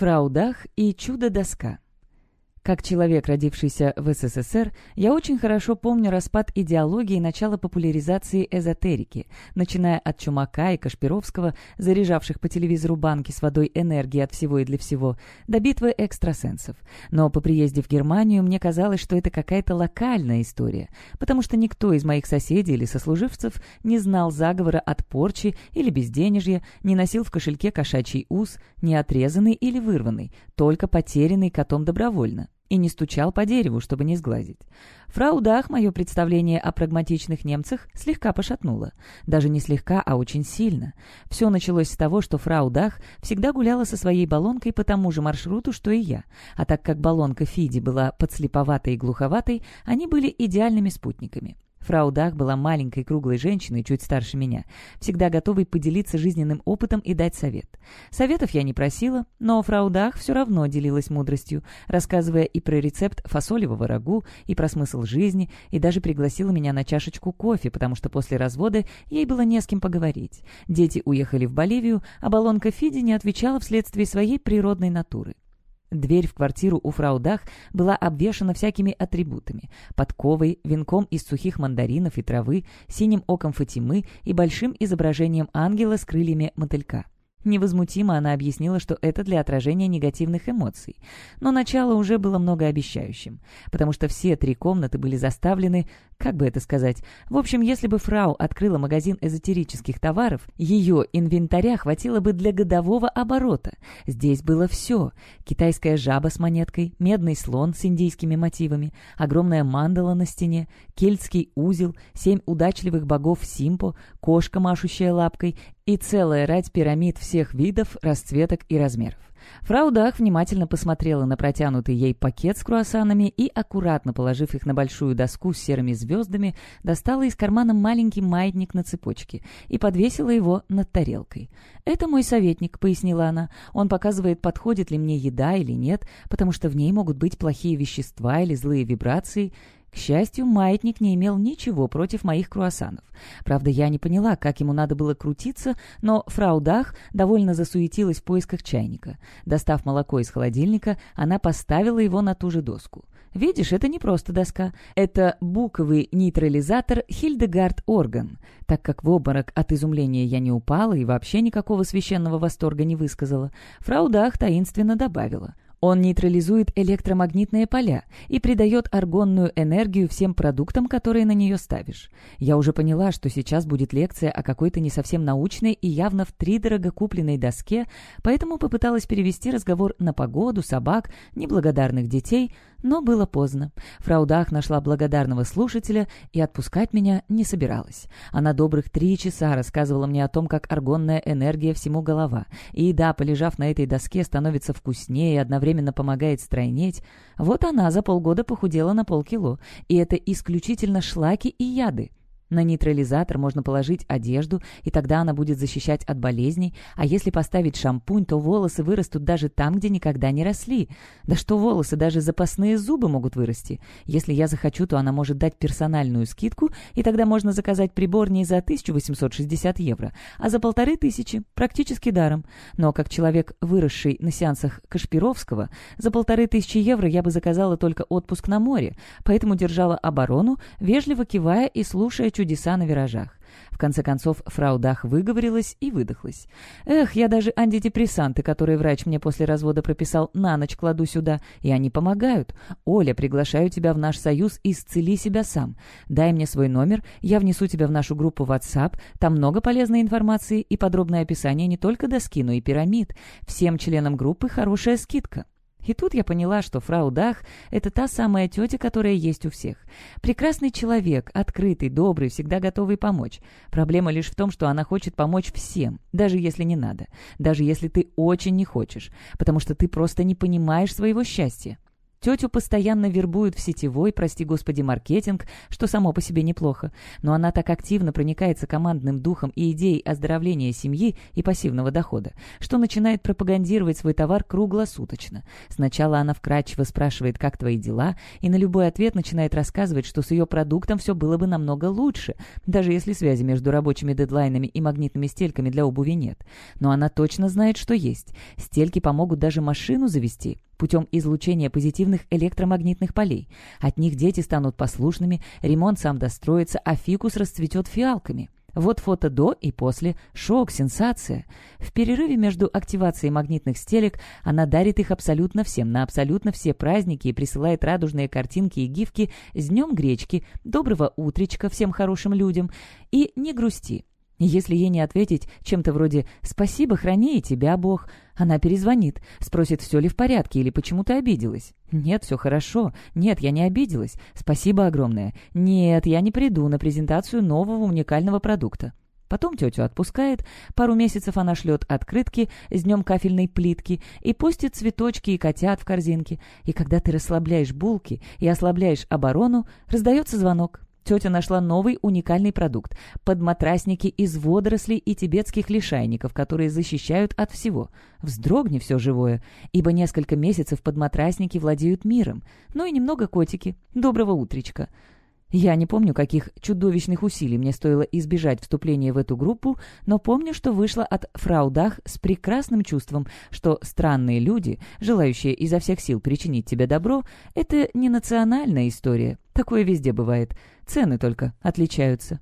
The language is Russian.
Фрау Дах и чудо-доска. Как человек, родившийся в СССР, я очень хорошо помню распад идеологии и начало популяризации эзотерики, начиная от Чумака и Кашпировского, заряжавших по телевизору банки с водой энергии от всего и для всего, до битвы экстрасенсов. Но по приезде в Германию мне казалось, что это какая-то локальная история, потому что никто из моих соседей или сослуживцев не знал заговора от порчи или безденежья, не носил в кошельке кошачий ус, не отрезанный или вырванный, только потерянный котом добровольно и не стучал по дереву, чтобы не сглазить. Фрау Дах мое представление о прагматичных немцах слегка пошатнуло. Даже не слегка, а очень сильно. Все началось с того, что фрау Дах всегда гуляла со своей баллонкой по тому же маршруту, что и я. А так как баллонка Фиди была подслеповатой и глуховатой, они были идеальными спутниками. Фрау Дах была маленькой круглой женщиной, чуть старше меня, всегда готовой поделиться жизненным опытом и дать совет. Советов я не просила, но фрау Дах все равно делилась мудростью, рассказывая и про рецепт фасолевого рагу, и про смысл жизни, и даже пригласила меня на чашечку кофе, потому что после развода ей было не с кем поговорить. Дети уехали в Боливию, а баллонка Фиди не отвечала вследствие своей природной натуры. Дверь в квартиру у фрау Дах была обвешана всякими атрибутами — подковой, венком из сухих мандаринов и травы, синим оком Фатимы и большим изображением ангела с крыльями мотылька. Невозмутимо она объяснила, что это для отражения негативных эмоций. Но начало уже было многообещающим, потому что все три комнаты были заставлены, как бы это сказать, в общем, если бы фрау открыла магазин эзотерических товаров, ее инвентаря хватило бы для годового оборота. Здесь было все. Китайская жаба с монеткой, медный слон с индийскими мотивами, огромная мандала на стене, кельтский узел, семь удачливых богов Симпо, кошка, машущая лапкой и целая рать пирамид всех видов, расцветок и размеров. Фрау Дах внимательно посмотрела на протянутый ей пакет с круассанами и, аккуратно положив их на большую доску с серыми звездами, достала из кармана маленький маятник на цепочке и подвесила его над тарелкой. «Это мой советник», — пояснила она. «Он показывает, подходит ли мне еда или нет, потому что в ней могут быть плохие вещества или злые вибрации. К счастью, маятник не имел ничего против моих круассанов. Правда, я не поняла, как ему надо было крутиться, но фрау Дах довольно засуетилась в поисках чайника. Достав молоко из холодильника, она поставила его на ту же доску. Видишь, это не просто доска. Это буковый нейтрализатор Хильдегард Орган. Так как в обморок от изумления я не упала и вообще никакого священного восторга не высказала, фрау Дах таинственно добавила — он нейтрализует электромагнитные поля и придает аргонную энергию всем продуктам, которые на нее ставишь. Я уже поняла, что сейчас будет лекция о какой-то не совсем научной и явно втридорого купленной доске, поэтому попыталась перевести разговор на погоду, собак, неблагодарных детей, но было поздно. Фрау Дах нашла благодарного слушателя и отпускать меня не собиралась. Она добрых три часа рассказывала мне о том, как аргонная энергия всему голова. И еда, полежав на этой доске, становится вкуснее и одновременно помогает стройнеть. Вот она за полгода похудела на полкило. И это исключительно шлаки и яды. На нейтрализатор можно положить одежду, и тогда она будет защищать от болезней, а если поставить шампунь, то волосы вырастут даже там, где никогда не росли. Да что волосы, даже запасные зубы могут вырасти. Если я захочу, то она может дать персональную скидку, и тогда можно заказать прибор не за 1860 евро, а за полторы тысячи, практически даром. Но как человек, выросший на сеансах Кашпировского, за полторы тысячи евро я бы заказала только отпуск на море, поэтому держала оборону, вежливо кивая и слушая чудеса на виражах. В конце концов, фрау Дах выговорилась и выдохлась. «Эх, я даже антидепрессанты, которые врач мне после развода прописал, на ночь кладу сюда, и они помогают. Оля, приглашаю тебя в наш союз, исцели себя сам. Дай мне свой номер, я внесу тебя в нашу группу WhatsApp, там много полезной информации и подробное описание не только доски, но и пирамид. Всем членам группы хорошая скидка». И тут я поняла, что фрау Дах — это та самая тетя, которая есть у всех. Прекрасный человек, открытый, добрый, всегда готовый помочь. Проблема лишь в том, что она хочет помочь всем, даже если не надо, даже если ты очень не хочешь, потому что ты просто не понимаешь своего счастья. Тетю постоянно вербуют в сетевой, прости господи, маркетинг, что само по себе неплохо. Но она так активно проникается командным духом и идеей оздоровления семьи и пассивного дохода, что начинает пропагандировать свой товар круглосуточно. Сначала она вкратчиво спрашивает, как твои дела, и на любой ответ начинает рассказывать, что с ее продуктом все было бы намного лучше, даже если связи между рабочими дедлайнами и магнитными стельками для обуви нет. Но она точно знает, что есть. Стельки помогут даже машину завести путем излучения позитивных электромагнитных полей. От них дети станут послушными, ремонт сам достроится, а фикус расцветет фиалками. Вот фото до и после. Шок, сенсация. В перерыве между активацией магнитных стелек она дарит их абсолютно всем, на абсолютно все праздники и присылает радужные картинки и гифки с днем гречки, доброго утречка всем хорошим людям. И не грусти. Если ей не ответить чем-то вроде «Спасибо, храни и тебя, Бог», она перезвонит, спросит, все ли в порядке или почему ты обиделась. «Нет, все хорошо. Нет, я не обиделась. Спасибо огромное. Нет, я не приду на презентацию нового уникального продукта». Потом тетю отпускает, пару месяцев она шлет открытки с днем кафельной плитки и постит цветочки и котят в корзинке. И когда ты расслабляешь булки и ослабляешь оборону, раздается звонок. Тетя нашла новый уникальный продукт – подматрасники из водорослей и тибетских лишайников, которые защищают от всего. Вздрогни все живое, ибо несколько месяцев подматрасники владеют миром. Ну и немного котики. Доброго утречка. Я не помню, каких чудовищных усилий мне стоило избежать вступления в эту группу, но помню, что вышла от фраудах с прекрасным чувством, что странные люди, желающие изо всех сил причинить тебе добро, это не национальная история. Такое везде бывает. Цены только отличаются.